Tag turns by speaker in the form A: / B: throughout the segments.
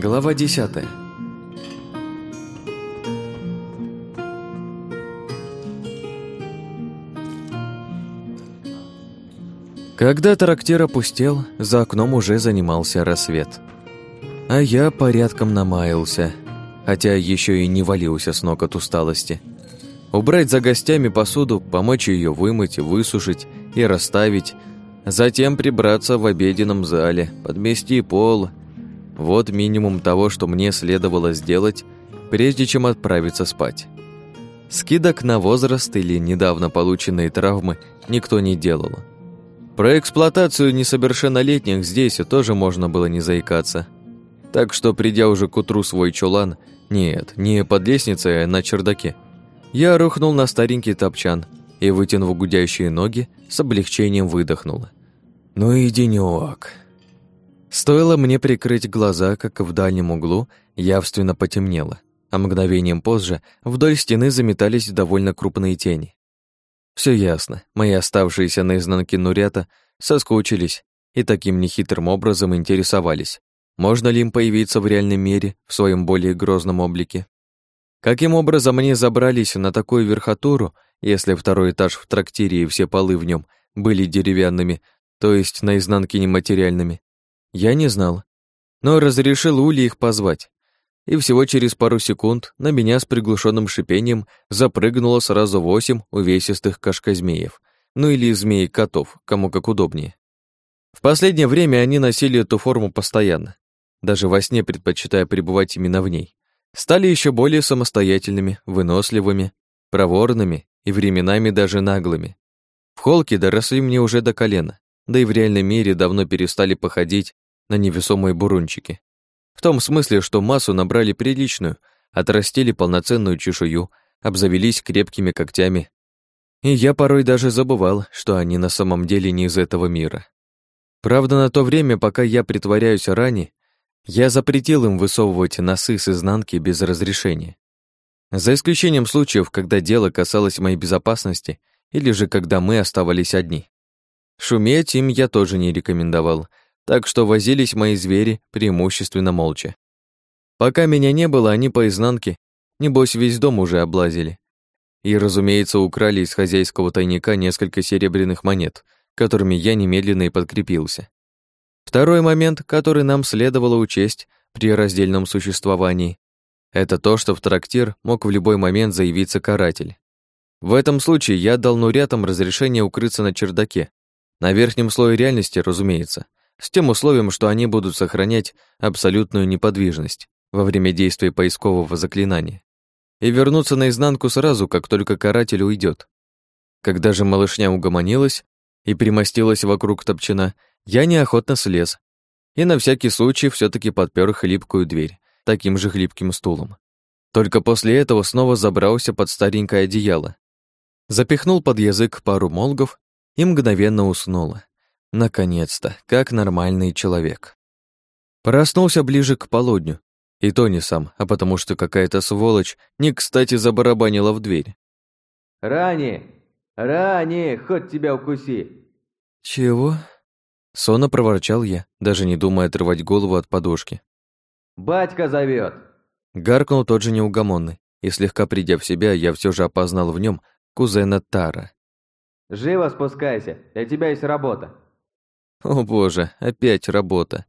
A: Глава 10. Когда трактир опустел, за окном уже занимался рассвет. А я порядком намаялся, хотя еще и не валился с ног от усталости. Убрать за гостями посуду, помочь ее вымыть, высушить и расставить, затем прибраться в обеденном зале, подмести пол. Вот минимум того, что мне следовало сделать, прежде чем отправиться спать. Скидок на возраст или недавно полученные травмы никто не делал. Про эксплуатацию несовершеннолетних здесь тоже можно было не заикаться. Так что, придя уже к утру свой чулан, нет, не под лестницей, а на чердаке, я рухнул на старенький топчан и, вытянув гудящие ноги, с облегчением выдохнул. Ну и денёк. Стоило мне прикрыть глаза, как в дальнем углу явственно потемнело, а мгновением позже вдоль стены заметались довольно крупные тени. Все ясно, мои оставшиеся наизнанке нурята соскучились и таким нехитрым образом интересовались, можно ли им появиться в реальном мире в своем более грозном облике. Каким образом они забрались на такую верхотуру, если второй этаж в трактире и все полы в нем были деревянными, то есть наизнанке нематериальными, я не знал. Но разрешил Ули их позвать. И всего через пару секунд на меня с приглушенным шипением запрыгнуло сразу восемь увесистых кашкозмеев, ну или змей-котов, кому как удобнее. В последнее время они носили эту форму постоянно, даже во сне предпочитая пребывать именно в ней стали еще более самостоятельными, выносливыми, проворными и временами даже наглыми. В холке доросли мне уже до колена, да и в реальном мире давно перестали походить на невесомые бурунчики. В том смысле, что массу набрали приличную, отрастили полноценную чешую, обзавелись крепкими когтями. И я порой даже забывал, что они на самом деле не из этого мира. Правда, на то время, пока я притворяюсь ранее, я запретил им высовывать носы с изнанки без разрешения. За исключением случаев, когда дело касалось моей безопасности или же когда мы оставались одни. Шуметь им я тоже не рекомендовал, так что возились мои звери преимущественно молча. Пока меня не было, они по изнанке, небось, весь дом уже облазили. И, разумеется, украли из хозяйского тайника несколько серебряных монет, которыми я немедленно и подкрепился. Второй момент, который нам следовало учесть при раздельном существовании, это то, что в трактир мог в любой момент заявиться каратель. В этом случае я дал нурятам разрешение укрыться на чердаке, на верхнем слое реальности, разумеется, с тем условием, что они будут сохранять абсолютную неподвижность во время действия поискового заклинания и вернуться наизнанку сразу, как только каратель уйдет. Когда же малышня угомонилась и примостилась вокруг топчина, я неохотно слез и на всякий случай все таки подпер хлипкую дверь таким же хлипким стулом. Только после этого снова забрался под старенькое одеяло, запихнул под язык пару молгов и мгновенно уснула. Наконец-то, как нормальный человек. Проснулся ближе к полудню, и то не сам, а потому что какая-то сволочь не кстати забарабанила в дверь.
B: «Рани! Рани! Хоть тебя укуси!»
A: «Чего?» Сонно проворчал я, даже не думая отрывать голову от подушки.
B: «Батька зовет!»
A: Гаркнул тот же неугомонный, и слегка придя в себя, я все же опознал в нем кузена Тара.
B: «Живо спускайся, для тебя есть работа!»
A: О боже, опять работа.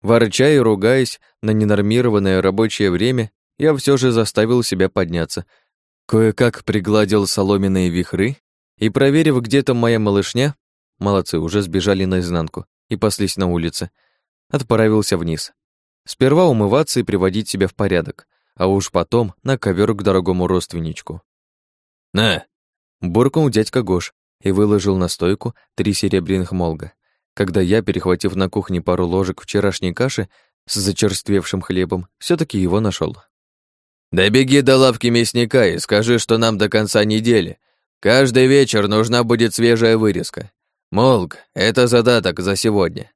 A: Ворча и ругаясь на ненормированное рабочее время, я все же заставил себя подняться. Кое-как пригладил соломенные вихры и, проверив, где там моя малышня, Молодцы, уже сбежали наизнанку и паслись на улице. Отправился вниз. Сперва умываться и приводить себя в порядок, а уж потом на ковер к дорогому родственничку. «На!» — буркнул дядька Гош и выложил на стойку три серебряных молга. Когда я, перехватив на кухне пару ложек вчерашней каши с зачерствевшим хлебом, все таки его нашел.
C: «Да беги до лавки мясника и скажи, что нам до конца недели. Каждый вечер нужна будет свежая вырезка. Молк, это задаток за сегодня.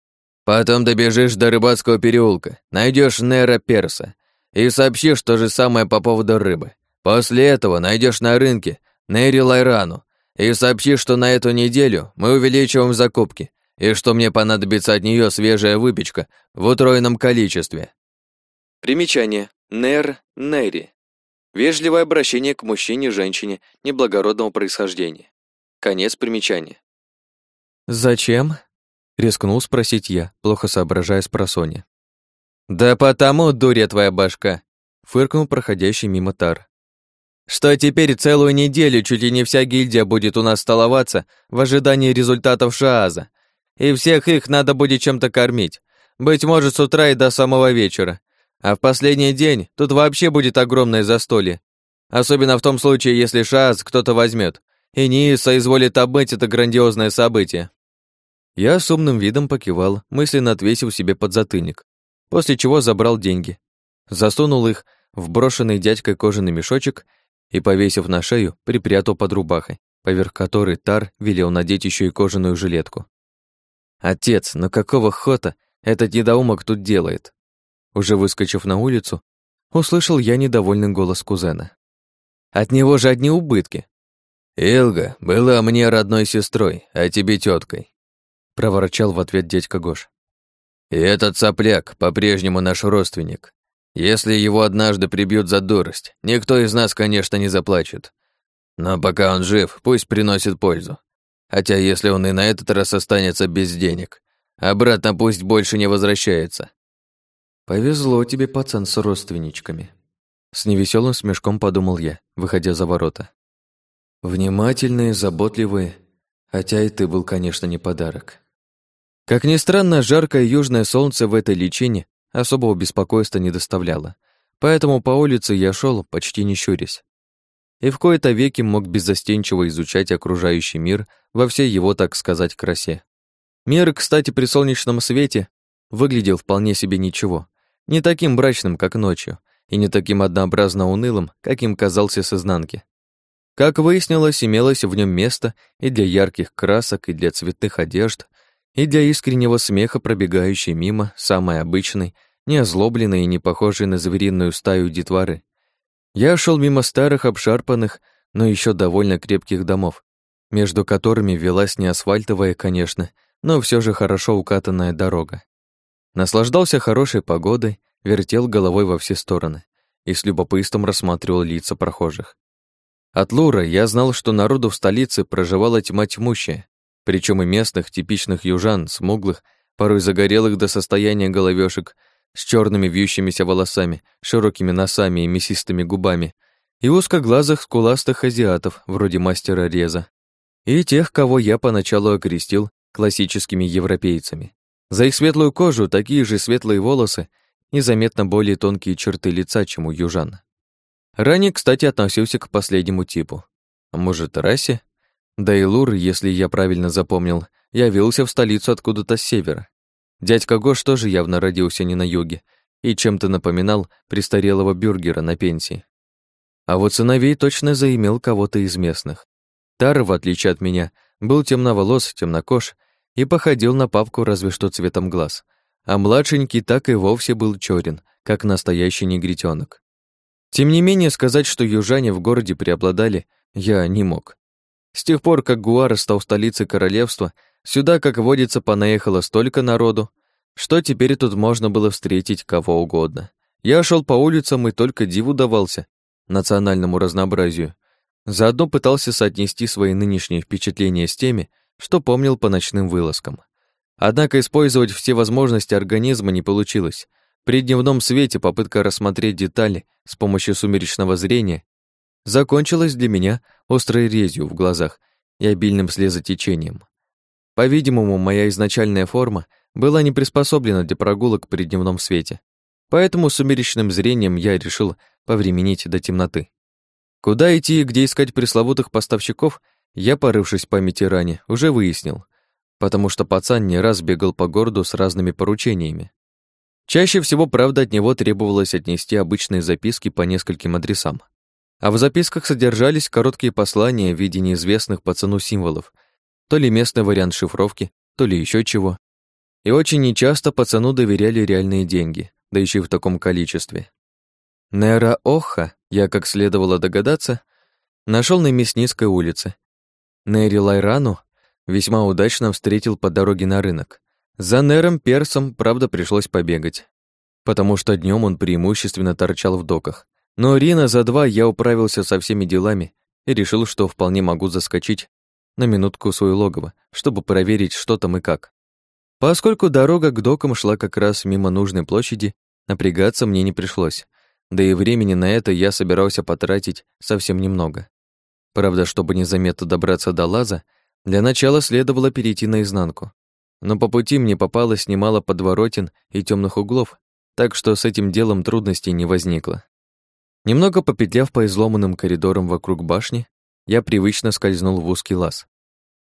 C: Потом добежишь до рыбацкого переулка, найдешь Нера Перса и сообщишь то же самое по поводу рыбы. После этого найдешь на рынке Нери Лайрану и сообщишь, что на эту неделю мы увеличиваем закупки и что мне понадобится от нее свежая выпечка в утроенном количестве.
A: Примечание. Нер, Нери. Вежливое обращение к мужчине, женщине неблагородного происхождения. Конец примечания. «Зачем?» — рискнул спросить я, плохо соображая с просони. «Да потому, дуря твоя башка!» — фыркнул проходящий мимо Тар. «Что теперь целую неделю чуть ли не вся гильдия будет у нас столоваться в ожидании результатов Шааза, и всех их надо будет чем-то кормить, быть может, с утра и до самого вечера. А в последний день тут вообще будет огромное застолье. Особенно в том случае, если Шааз кто-то возьмет, и не соизволит обмыть это грандиозное событие. Я с умным видом покивал, мысленно отвесил себе подзатыльник, после чего забрал деньги, засунул их в брошенный дядькой кожаный мешочек и, повесив на шею, припрятал под рубахой, поверх которой Тар велел надеть еще и кожаную жилетку. «Отец, ну какого хота этот недоумок тут делает?» Уже выскочив на улицу, услышал я недовольный голос кузена. «От него же одни убытки!»
C: «Илга была мне родной сестрой, а тебе теткой проворчал в ответ дядька Гош. И этот сопляк по-прежнему наш родственник. Если его однажды прибьют за дурость, никто из нас, конечно, не заплачет. Но пока он жив, пусть приносит пользу. Хотя если он и на этот раз останется без денег, обратно пусть больше не возвращается.
A: Повезло тебе, пацан, с родственничками. С невеселым смешком подумал я, выходя за ворота. Внимательные, заботливые, хотя и ты был, конечно, не подарок. Как ни странно, жаркое южное солнце в этой личине особого беспокойства не доставляло, поэтому по улице я шел почти не щурясь. И в кои-то веки мог беззастенчиво изучать окружающий мир во всей его, так сказать, красе. Мир, кстати, при солнечном свете выглядел вполне себе ничего, не таким брачным, как ночью, и не таким однообразно унылым, каким казался с изнанки. Как выяснилось, имелось в нем место и для ярких красок, и для цветных одежд, и для искреннего смеха, пробегающей мимо, самой обычной, не озлобленной и не похожей на звериную стаю детворы. Я шел мимо старых, обшарпанных, но еще довольно крепких домов, между которыми велась не асфальтовая, конечно, но все же хорошо укатанная дорога. Наслаждался хорошей погодой, вертел головой во все стороны и с любопытством рассматривал лица прохожих. От Лура я знал, что народу в столице проживала тьма тьмущая, причем и местных, типичных южан, смуглых, порой загорелых до состояния головешек, с черными вьющимися волосами, широкими носами и мясистыми губами, и узкоглазых скуластых азиатов, вроде мастера реза, и тех, кого я поначалу окрестил классическими европейцами. За их светлую кожу такие же светлые волосы и заметно более тонкие черты лица, чем у южан. Ранее, кстати, относился к последнему типу. А может, расе? Да и Лур, если я правильно запомнил, явился в столицу откуда-то с севера. Дядька Гош тоже явно родился не на юге и чем-то напоминал престарелого бюргера на пенсии. А вот сыновей точно заимел кого-то из местных. Тар, в отличие от меня, был темноволос, темнокож и походил на папку разве что цветом глаз, а младшенький так и вовсе был чёрен, как настоящий негритёнок. Тем не менее, сказать, что южане в городе преобладали, я не мог. С тех пор, как Гуара стал столицей королевства, сюда, как водится, понаехало столько народу, что теперь тут можно было встретить кого угодно. Я шел по улицам и только диву давался национальному разнообразию. Заодно пытался соотнести свои нынешние впечатления с теми, что помнил по ночным вылазкам. Однако использовать все возможности организма не получилось. При дневном свете попытка рассмотреть детали с помощью сумеречного зрения закончилась для меня острой резью в глазах и обильным слезотечением. По-видимому, моя изначальная форма была не приспособлена для прогулок при дневном свете, поэтому сумеречным зрением я решил повременить до темноты. Куда идти и где искать пресловутых поставщиков, я, порывшись в памяти ранее, уже выяснил, потому что пацан не раз бегал по городу с разными поручениями. Чаще всего, правда, от него требовалось отнести обычные записки по нескольким адресам. А в записках содержались короткие послания в виде неизвестных пацану символов, то ли местный вариант шифровки, то ли еще чего. И очень нечасто пацану доверяли реальные деньги, да еще и в таком количестве. Нера Оха, я, как следовало догадаться, нашел на Мясницкой улице. Нери Лайрану весьма удачно встретил по дороге на рынок. За Нером Персом, правда, пришлось побегать. потому что днем он преимущественно торчал в доках. Но Рина за два я управился со всеми делами и решил, что вполне могу заскочить на минутку в свое логово, чтобы проверить, что там и как. Поскольку дорога к докам шла как раз мимо нужной площади, напрягаться мне не пришлось. Да и времени на это я собирался потратить совсем немного. Правда, чтобы незаметно добраться до лаза, для начала следовало перейти наизнанку. Но по пути мне попалось немало подворотен и темных углов, так что с этим делом трудностей не возникло. Немного попетляв по изломанным коридорам вокруг башни, я привычно скользнул в узкий лаз.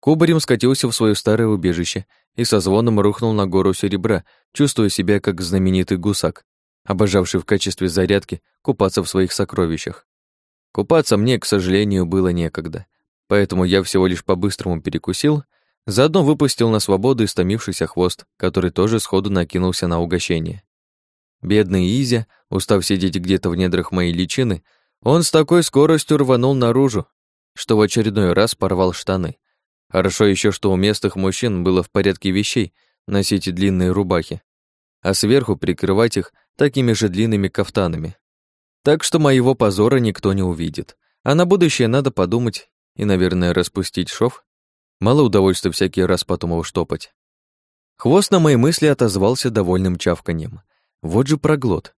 A: Кубарем скатился в свое старое убежище и со звоном рухнул на гору серебра, чувствуя себя как знаменитый гусак, обожавший в качестве зарядки купаться в своих сокровищах. Купаться мне, к сожалению, было некогда, поэтому я всего лишь по-быстрому перекусил, заодно выпустил на свободу истомившийся хвост, который тоже сходу накинулся на угощение. Бедный Изя, устав сидеть где-то в недрах моей личины, он с такой скоростью рванул наружу, что в очередной раз порвал штаны. Хорошо еще, что у местных мужчин было в порядке вещей носить длинные рубахи, а сверху прикрывать их такими же длинными кафтанами. Так что моего позора никто не увидит. А на будущее надо подумать и, наверное, распустить шов. Мало удовольствия всякий раз потом его штопать. Хвост на мои мысли отозвался довольным чавканьем. Вот же проглот.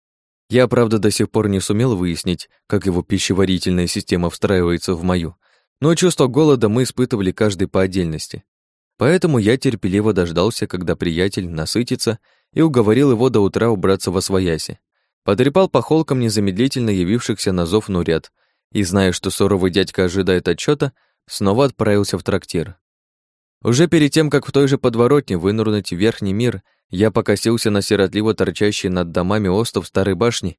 A: Я, правда, до сих пор не сумел выяснить, как его пищеварительная система встраивается в мою, но чувство голода мы испытывали каждый по отдельности. Поэтому я терпеливо дождался, когда приятель насытится, и уговорил его до утра убраться во свояси. Потрепал по холкам незамедлительно явившихся на зов нурят, и, зная, что суровый дядька ожидает отчета, снова отправился в трактир. Уже перед тем, как в той же подворотне вынырнуть в верхний мир, я покосился на сиротливо торчащий над домами остов старой башни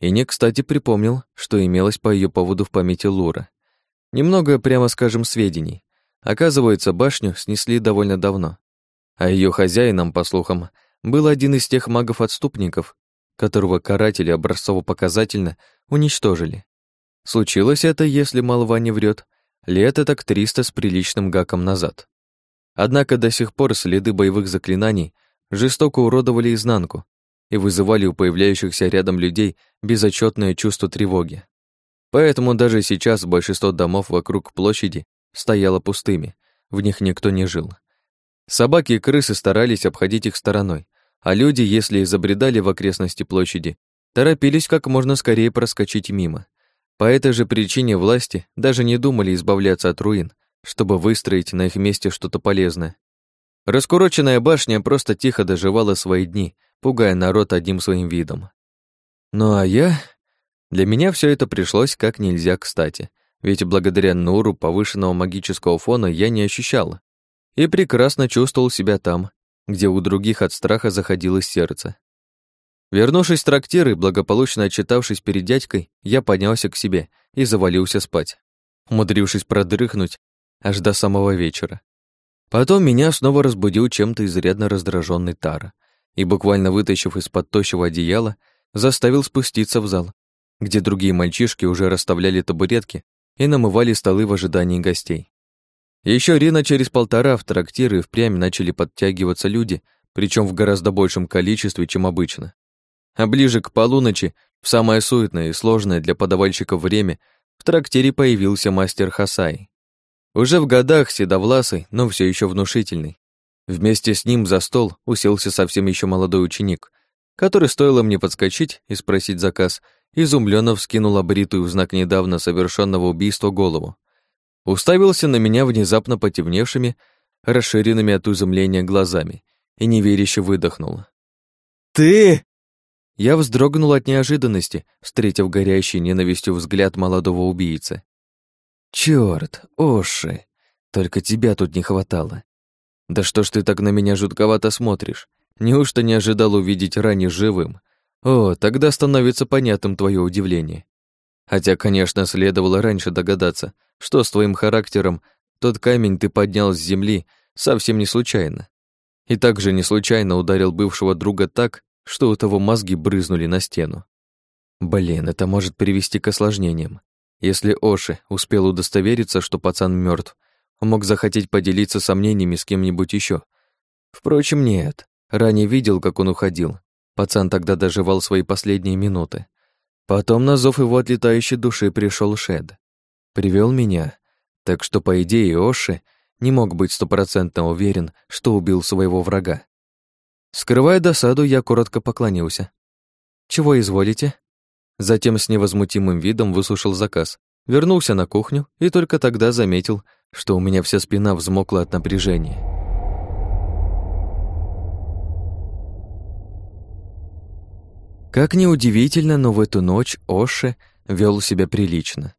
A: и не кстати припомнил, что имелось по ее поводу в памяти Лура. Немного, прямо скажем, сведений. Оказывается, башню снесли довольно давно, а ее хозяином, по слухам, был один из тех магов-отступников, которого каратели образцово-показательно уничтожили. Случилось это, если молва не врет, лет так триста с приличным гаком назад. Однако до сих пор следы боевых заклинаний жестоко уродовали изнанку и вызывали у появляющихся рядом людей безотчетное чувство тревоги. Поэтому даже сейчас большинство домов вокруг площади стояло пустыми, в них никто не жил. Собаки и крысы старались обходить их стороной, а люди, если и в окрестности площади, торопились как можно скорее проскочить мимо. По этой же причине власти даже не думали избавляться от руин, чтобы выстроить на их месте что-то полезное. Раскуроченная башня просто тихо доживала свои дни, пугая народ одним своим видом. Ну а я... Для меня все это пришлось как нельзя кстати, ведь благодаря Нуру повышенного магического фона я не ощущала и прекрасно чувствовал себя там, где у других от страха заходилось сердце. Вернувшись в трактир и благополучно отчитавшись перед дядькой, я поднялся к себе и завалился спать, умудрившись продрыхнуть аж до самого вечера. Потом меня снова разбудил чем-то изрядно раздраженный Тара и, буквально вытащив из-под тощего одеяла, заставил спуститься в зал, где другие мальчишки уже расставляли табуретки и намывали столы в ожидании гостей. Еще Рина через полтора в трактиры впрямь начали подтягиваться люди, причем в гораздо большем количестве, чем обычно. А ближе к полуночи, в самое суетное и сложное для подавальщиков время, в трактире появился мастер Хасай. Уже в годах седовласый, но все еще внушительный. Вместе с ним за стол уселся совсем еще молодой ученик, который, стоило мне подскочить и спросить заказ, изумленно вскинул обритую в знак недавно совершенного убийства голову. Уставился на меня внезапно потемневшими, расширенными от изумления глазами и неверяще выдохнул. «Ты!» Я вздрогнул от неожиданности, встретив горящий ненавистью взгляд молодого убийцы. «Чёрт, Оши, только тебя тут не хватало. Да что ж ты так на меня жутковато смотришь? Неужто не ожидал увидеть ранее живым? О, тогда становится понятным твое удивление. Хотя, конечно, следовало раньше догадаться, что с твоим характером тот камень ты поднял с земли совсем не случайно. И также не случайно ударил бывшего друга так, что у того мозги брызнули на стену. Блин, это может привести к осложнениям. Если Оши успел удостовериться, что пацан мертв, он мог захотеть поделиться сомнениями с кем-нибудь еще. Впрочем, нет. Ранее видел, как он уходил, Пацан тогда доживал свои последние минуты. Потом на зов его отлетающей души пришел Шед. Привел меня, так что, по идее, Оши не мог быть стопроцентно уверен, что убил своего врага. Скрывая досаду, я коротко поклонился. «Чего изволите?» Затем с невозмутимым видом выслушал заказ, вернулся на кухню и только тогда заметил, что у меня вся спина взмокла от напряжения. Как ни удивительно, но в эту ночь Оше вел себя прилично.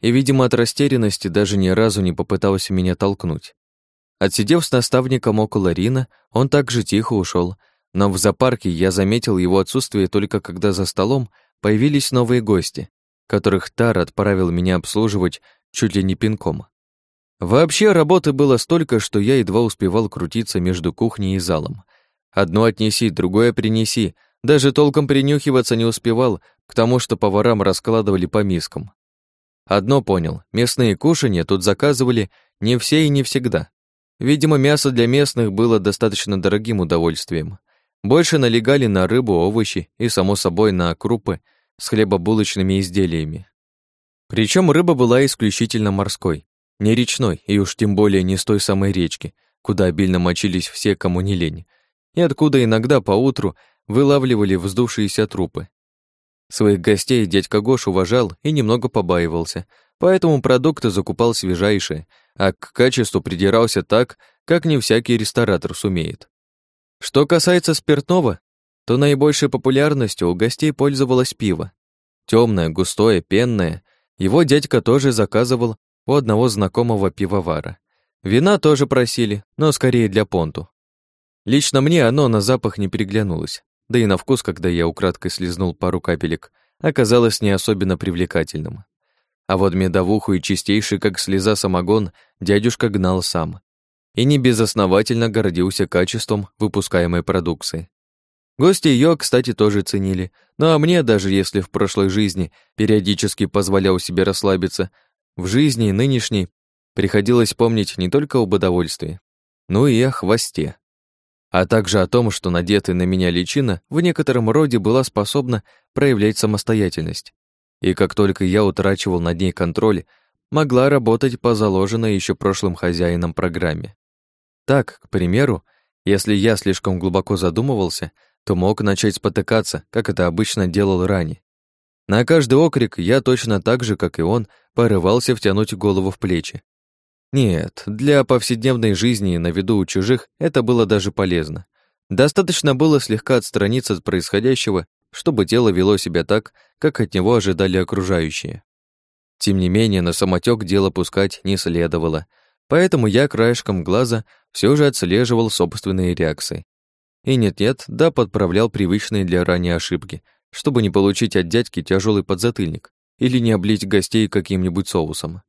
A: И, видимо, от растерянности даже ни разу не попытался меня толкнуть. Отсидев с наставником около Рина, он также тихо ушел, но в зоопарке я заметил его отсутствие только когда за столом появились новые гости, которых Тар отправил меня обслуживать чуть ли не пинком. Вообще работы было столько, что я едва успевал крутиться между кухней и залом. Одно отнеси, другое принеси, даже толком принюхиваться не успевал к тому, что поварам раскладывали по мискам. Одно понял, местные кушанья тут заказывали не все и не всегда. Видимо, мясо для местных было достаточно дорогим удовольствием. Больше налегали на рыбу, овощи и, само собой, на крупы с хлебобулочными изделиями. Причем рыба была исключительно морской, не речной, и уж тем более не с той самой речки, куда обильно мочились все, кому не лень, и откуда иногда поутру вылавливали вздувшиеся трупы. Своих гостей дядька Гош уважал и немного побаивался, поэтому продукты закупал свежайшие, а к качеству придирался так, как не всякий ресторатор сумеет. Что касается спиртного, то наибольшей популярностью у гостей пользовалось пиво. Темное, густое, пенное. Его дядька тоже заказывал у одного знакомого пивовара. Вина тоже просили, но скорее для понту. Лично мне оно на запах не переглянулось да и на вкус, когда я украдкой слезнул пару капелек, оказалось не особенно привлекательным. А вот медовуху и чистейший, как слеза, самогон дядюшка гнал сам. И не безосновательно гордился качеством выпускаемой продукции. Гости ее, кстати, тоже ценили, ну а мне, даже если в прошлой жизни периодически позволял себе расслабиться, в жизни нынешней приходилось помнить не только об удовольствии, но и о хвосте а также о том, что надетая на меня личина в некотором роде была способна проявлять самостоятельность. И как только я утрачивал над ней контроль, могла работать по заложенной еще прошлым хозяином программе. Так, к примеру, если я слишком глубоко задумывался, то мог начать спотыкаться, как это обычно делал ранее. На каждый окрик я точно так же, как и он, порывался втянуть голову в плечи, нет, для повседневной жизни на виду у чужих это было даже полезно. Достаточно было слегка отстраниться от происходящего, чтобы тело вело себя так, как от него ожидали окружающие. Тем не менее, на самотек дело пускать не следовало, поэтому я краешком глаза все же отслеживал собственные реакции. И нет-нет, да подправлял привычные для ранее ошибки, чтобы не получить от дядьки тяжелый подзатыльник или не облить гостей каким-нибудь соусом.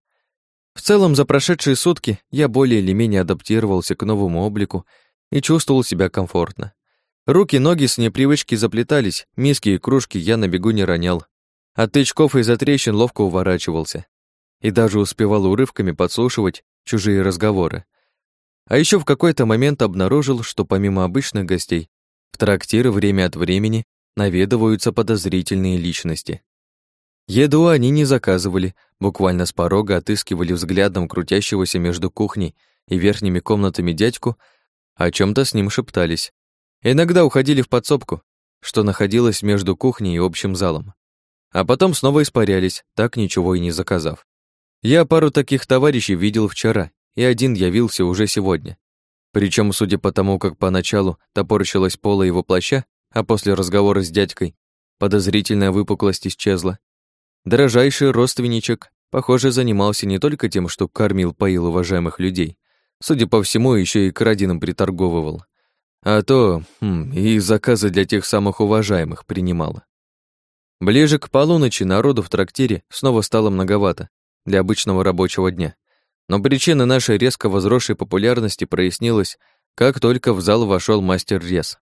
A: В целом, за прошедшие сутки я более или менее адаптировался к новому облику и чувствовал себя комфортно. Руки, ноги с непривычки заплетались, миски и кружки я на бегу не ронял. От тычков и затрещин ловко уворачивался. И даже успевал урывками подслушивать чужие разговоры. А еще в какой-то момент обнаружил, что помимо обычных гостей, в трактиры время от времени наведываются подозрительные личности. Еду они не заказывали, буквально с порога отыскивали взглядом крутящегося между кухней и верхними комнатами дядьку, о чем то с ним шептались. Иногда уходили в подсобку, что находилось между кухней и общим залом. А потом снова испарялись, так ничего и не заказав. Я пару таких товарищей видел вчера, и один явился уже сегодня. Причем, судя по тому, как поначалу топорщилась пола его плаща, а после разговора с дядькой подозрительная выпуклость исчезла, Дорожайший родственничек, похоже, занимался не только тем, что кормил, поил уважаемых людей, судя по всему, еще и крадином приторговывал, а то хм, и заказы для тех самых уважаемых принимал. Ближе к полуночи народу в трактире снова стало многовато для обычного рабочего дня. Но причина нашей резко возросшей популярности прояснилась, как только в зал вошел мастер Рез.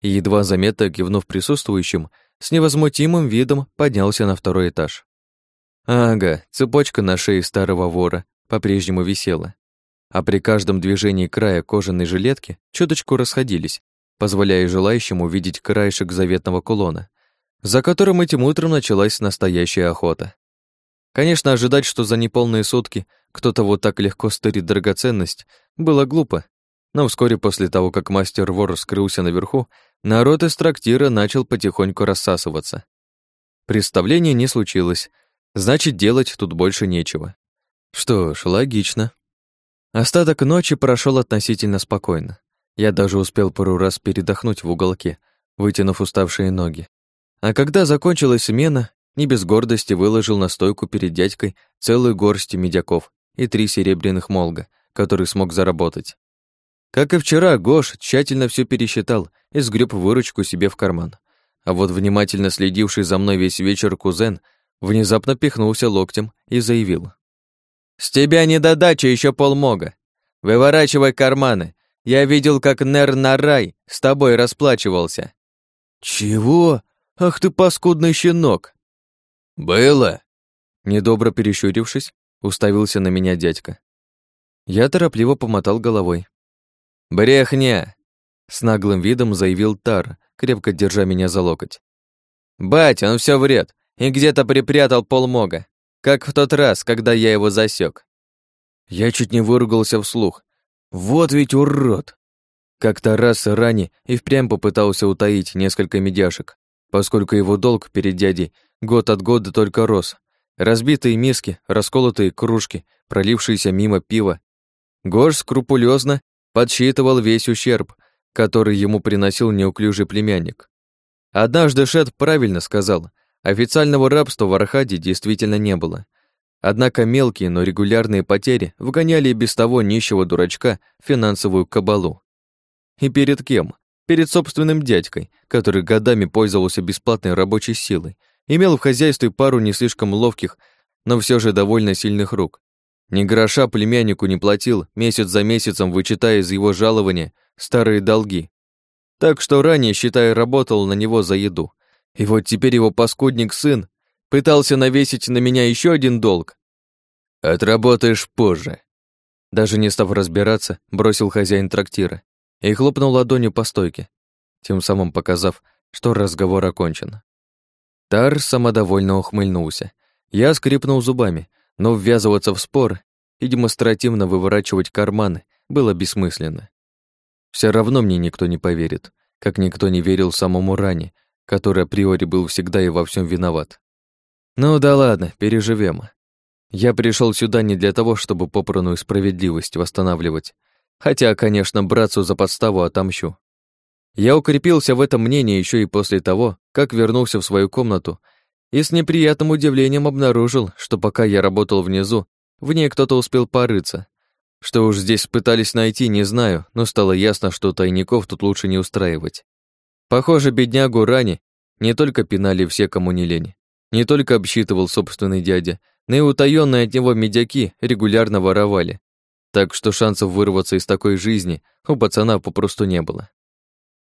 A: Едва заметно кивнув присутствующим, с невозмутимым видом поднялся на второй этаж. Ага, цепочка на шее старого вора по-прежнему висела, а при каждом движении края кожаной жилетки чуточку расходились, позволяя желающим увидеть краешек заветного кулона, за которым этим утром началась настоящая охота. Конечно, ожидать, что за неполные сутки кто-то вот так легко стырит драгоценность, было глупо. Но вскоре после того, как мастер-вор скрылся наверху, народ из трактира начал потихоньку рассасываться. Представление не случилось, значит, делать тут больше нечего. Что ж, логично. Остаток ночи прошел относительно спокойно. Я даже успел пару раз передохнуть в уголке, вытянув уставшие ноги. А когда закончилась смена, не без гордости выложил на стойку перед дядькой целую горсть медяков и три серебряных молга, который смог заработать. Как и вчера, Гош тщательно все пересчитал и сгреб выручку себе в карман. А вот внимательно следивший за мной весь вечер кузен внезапно пихнулся локтем и заявил. «С тебя недодача еще полмога. Выворачивай карманы. Я видел, как Нер Нарай с тобой расплачивался». «Чего? Ах ты паскудный щенок!»
C: «Было?»
A: Недобро перещурившись, уставился на меня дядька. Я торопливо помотал головой.
C: «Брехня!»
A: С наглым видом заявил Тар, крепко держа меня за локоть.
C: «Бать, он все врет и где-то припрятал полмога, как в тот раз, когда я его засек.
A: Я чуть не выругался вслух. Вот ведь урод! Как-то раз ранее и впрямь попытался утаить несколько медяшек, поскольку его долг перед дядей год от года только рос. Разбитые миски, расколотые кружки, пролившиеся мимо пива. Гош скрупулезно подсчитывал весь ущерб, который ему приносил неуклюжий племянник. Однажды Шет правильно сказал, официального рабства в Архаде действительно не было. Однако мелкие, но регулярные потери вгоняли и без того нищего дурачка в финансовую кабалу. И перед кем? Перед собственным дядькой, который годами пользовался бесплатной рабочей силой, имел в хозяйстве пару не слишком ловких, но все же довольно сильных рук. Ни гроша племяннику не платил, месяц за месяцем вычитая из его жалования старые долги. Так что ранее, считай, работал на него за еду. И вот теперь его паскудник-сын пытался навесить на меня еще один долг.
C: Отработаешь позже.
A: Даже не став разбираться, бросил хозяин трактира и хлопнул ладонью по стойке, тем самым показав, что разговор окончен. Тар самодовольно ухмыльнулся. Я скрипнул зубами, но ввязываться в спор и демонстративно выворачивать карманы было бессмысленно. Все равно мне никто не поверит, как никто не верил самому Ране, который априори был всегда и во всем виноват. Ну да ладно, переживем. Я пришел сюда не для того, чтобы попранную справедливость восстанавливать, хотя, конечно, братцу за подставу отомщу. Я укрепился в этом мнении еще и после того, как вернулся в свою комнату и с неприятным удивлением обнаружил, что пока я работал внизу, в ней кто-то успел порыться. Что уж здесь пытались найти, не знаю, но стало ясно, что тайников тут лучше не устраивать. Похоже, беднягу Рани не только пинали все, кому не лень, не только обсчитывал собственный дядя, но и утаённые от него медяки регулярно воровали. Так что шансов вырваться из такой жизни у пацана попросту не было.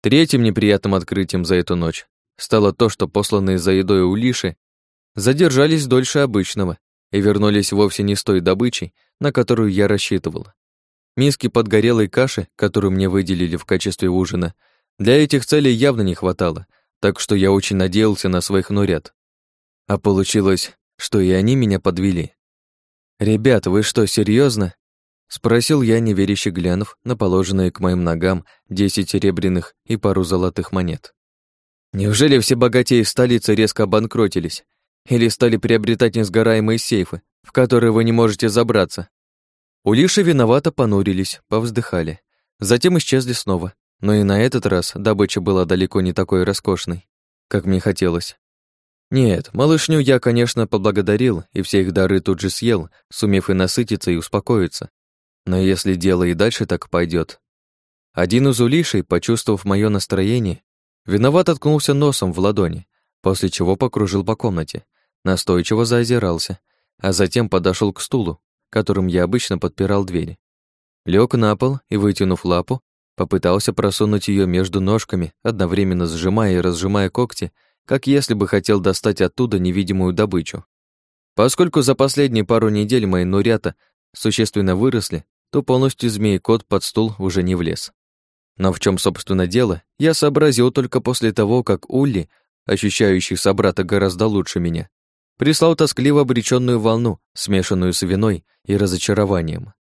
A: Третьим неприятным открытием за эту ночь стало то, что посланные за едой улиши задержались дольше обычного и вернулись вовсе не с той добычей, на которую я рассчитывал. Миски подгорелой каши, которую мне выделили в качестве ужина, для этих целей явно не хватало, так что я очень надеялся на своих нурят. А получилось, что и они меня подвели. «Ребят, вы что, серьезно? Спросил я, неверяще глянув на положенные к моим ногам десять серебряных и пару золотых монет. «Неужели все богатеи столицы резко обанкротились? Или стали приобретать несгораемые сейфы, в которые вы не можете забраться. Улиши виновато понурились, повздыхали. Затем исчезли снова. Но и на этот раз добыча была далеко не такой роскошной, как мне хотелось. Нет, малышню я, конечно, поблагодарил и все их дары тут же съел, сумев и насытиться, и успокоиться. Но если дело и дальше так пойдет, Один из улишей, почувствовав мое настроение, виноват откнулся носом в ладони, после чего покружил по комнате, настойчиво заозирался, а затем подошел к стулу, которым я обычно подпирал двери. Лег на пол и, вытянув лапу, попытался просунуть ее между ножками, одновременно сжимая и разжимая когти, как если бы хотел достать оттуда невидимую добычу. Поскольку за последние пару недель мои нурята существенно выросли, то полностью змей-кот под стул уже не влез. Но в чем, собственно, дело, я сообразил только после того, как Улли, ощущающий собрата гораздо лучше меня, прислал тоскливо обреченную волну, смешанную с виной и разочарованием.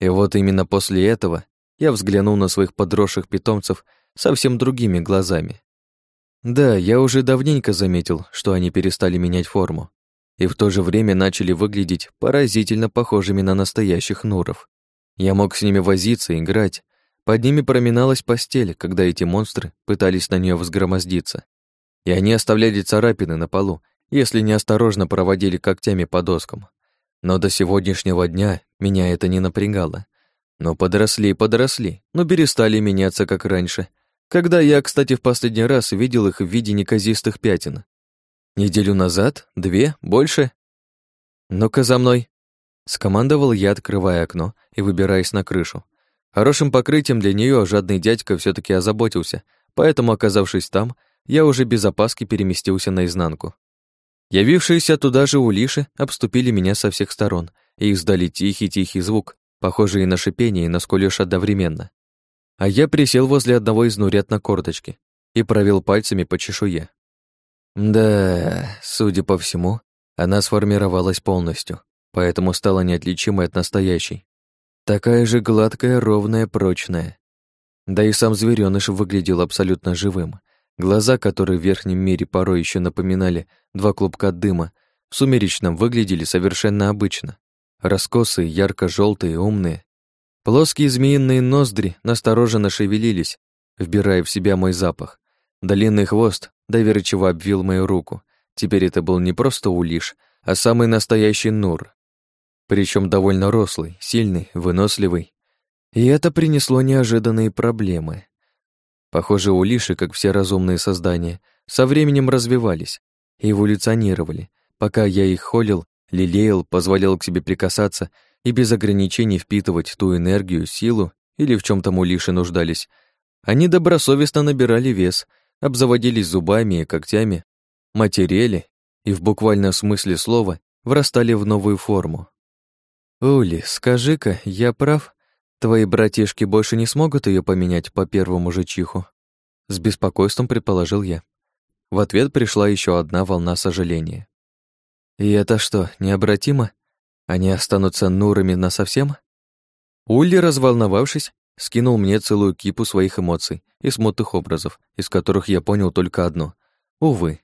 A: И вот именно после этого я взглянул на своих подросших питомцев совсем другими глазами. Да, я уже давненько заметил, что они перестали менять форму, и в то же время начали выглядеть поразительно похожими на настоящих нуров. Я мог с ними возиться, играть. Под ними проминалась постель, когда эти монстры пытались на нее взгромоздиться. И они оставляли царапины на полу, если неосторожно проводили когтями по доскам. Но до сегодняшнего дня меня это не напрягало. Но подросли и подросли, но перестали меняться, как раньше. Когда я, кстати, в последний раз видел их в виде неказистых пятен. Неделю назад? Две? Больше? Ну-ка за мной. Скомандовал я, открывая окно и выбираясь на крышу. Хорошим покрытием для нее жадный дядька все таки озаботился, поэтому, оказавшись там, я уже без опаски переместился наизнанку. Явившиеся туда же улиши обступили меня со всех сторон и издали тихий-тихий звук, похожий на шипение и на скулёж одновременно. А я присел возле одного из нурят на корточке и провел пальцами по чешуе. Да, судя по всему, она сформировалась полностью, поэтому стала неотличимой от настоящей. Такая же гладкая, ровная, прочная. Да и сам зверёныш выглядел абсолютно живым, Глаза, которые в верхнем мире порой еще напоминали два клубка дыма, в сумеречном выглядели совершенно обычно. Раскосые, ярко желтые умные. Плоские змеиные ноздри настороженно шевелились, вбирая в себя мой запах. Длинный хвост доверчиво обвил мою руку. Теперь это был не просто улиш, а самый настоящий нур. Причем довольно рослый, сильный, выносливый. И это принесло неожиданные проблемы. Похоже, улиши, как все разумные создания, со временем развивались эволюционировали, пока я их холил, лелеял, позволял к себе прикасаться и без ограничений впитывать ту энергию, силу или в чем там улиши нуждались. Они добросовестно набирали вес, обзаводились зубами и когтями, матерели и в буквальном смысле слова врастали в новую форму. «Ули, скажи-ка, я прав?» Твои братишки больше не смогут ее поменять по первому же чиху? С беспокойством предположил я. В ответ пришла еще одна волна сожаления. И это что, необратимо? Они останутся нурами насовсем? Улли, разволновавшись, скинул мне целую кипу своих эмоций и смутных образов, из которых я понял только одно. Увы.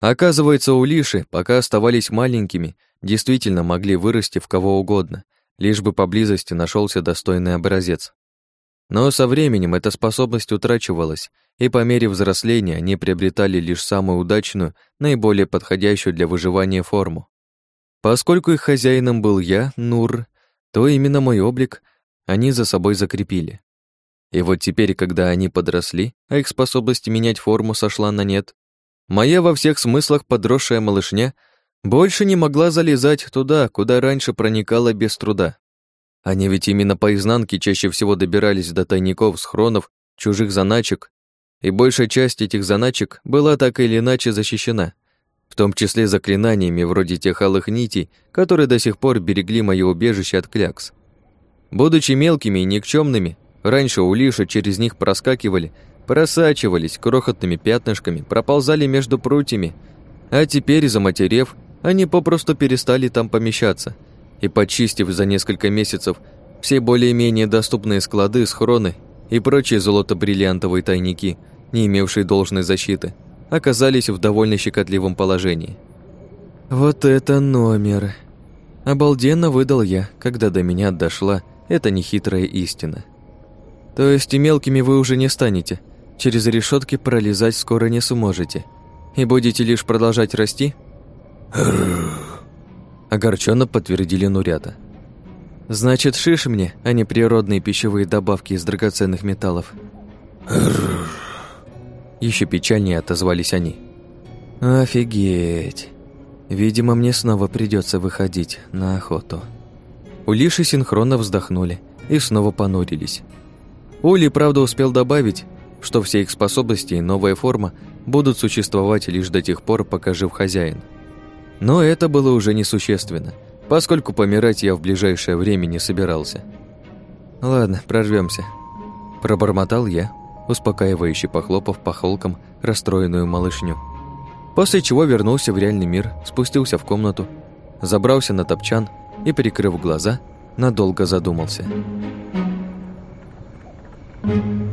A: Оказывается, улиши, пока оставались маленькими, действительно могли вырасти в кого угодно — лишь бы поблизости нашелся достойный образец. Но со временем эта способность утрачивалась, и по мере взросления они приобретали лишь самую удачную, наиболее подходящую для выживания форму. Поскольку их хозяином был я, Нур, то именно мой облик они за собой закрепили. И вот теперь, когда они подросли, а их способность менять форму сошла на нет, моя во всех смыслах подросшая малышня больше не могла залезать туда, куда раньше проникала без труда. Они ведь именно по изнанке чаще всего добирались до тайников, схронов, чужих заначек, и большая часть этих заначек была так или иначе защищена, в том числе заклинаниями вроде тех алых нитей, которые до сих пор берегли моё убежище от клякс. Будучи мелкими и никчемными, раньше у Лиша через них проскакивали, просачивались крохотными пятнышками, проползали между прутьями, а теперь, заматерев, они попросту перестали там помещаться, и почистив за несколько месяцев все более-менее доступные склады, схроны и прочие золото-бриллиантовые тайники, не имевшие должной защиты, оказались в довольно щекотливом положении. «Вот это номер!» Обалденно выдал я, когда до меня дошла эта нехитрая истина. То есть и мелкими вы уже не станете, через решетки пролезать скоро не сможете, и будете лишь продолжать расти – Огорченно подтвердили Нурята. Значит, шиш мне, а не природные пищевые добавки из драгоценных металлов. Еще печальнее отозвались они. Офигеть. Видимо, мне снова придется выходить на охоту. Улиши синхронно вздохнули и снова понурились. Ули, правда, успел добавить, что все их способности и новая форма будут существовать лишь до тех пор, пока жив хозяин – но это было уже несущественно, поскольку помирать я в ближайшее время не собирался. Ладно, прорвемся. Пробормотал я, успокаивающе похлопав по холкам расстроенную малышню. После чего вернулся в реальный мир, спустился в комнату, забрался на топчан и, прикрыв глаза, надолго задумался. Thank you.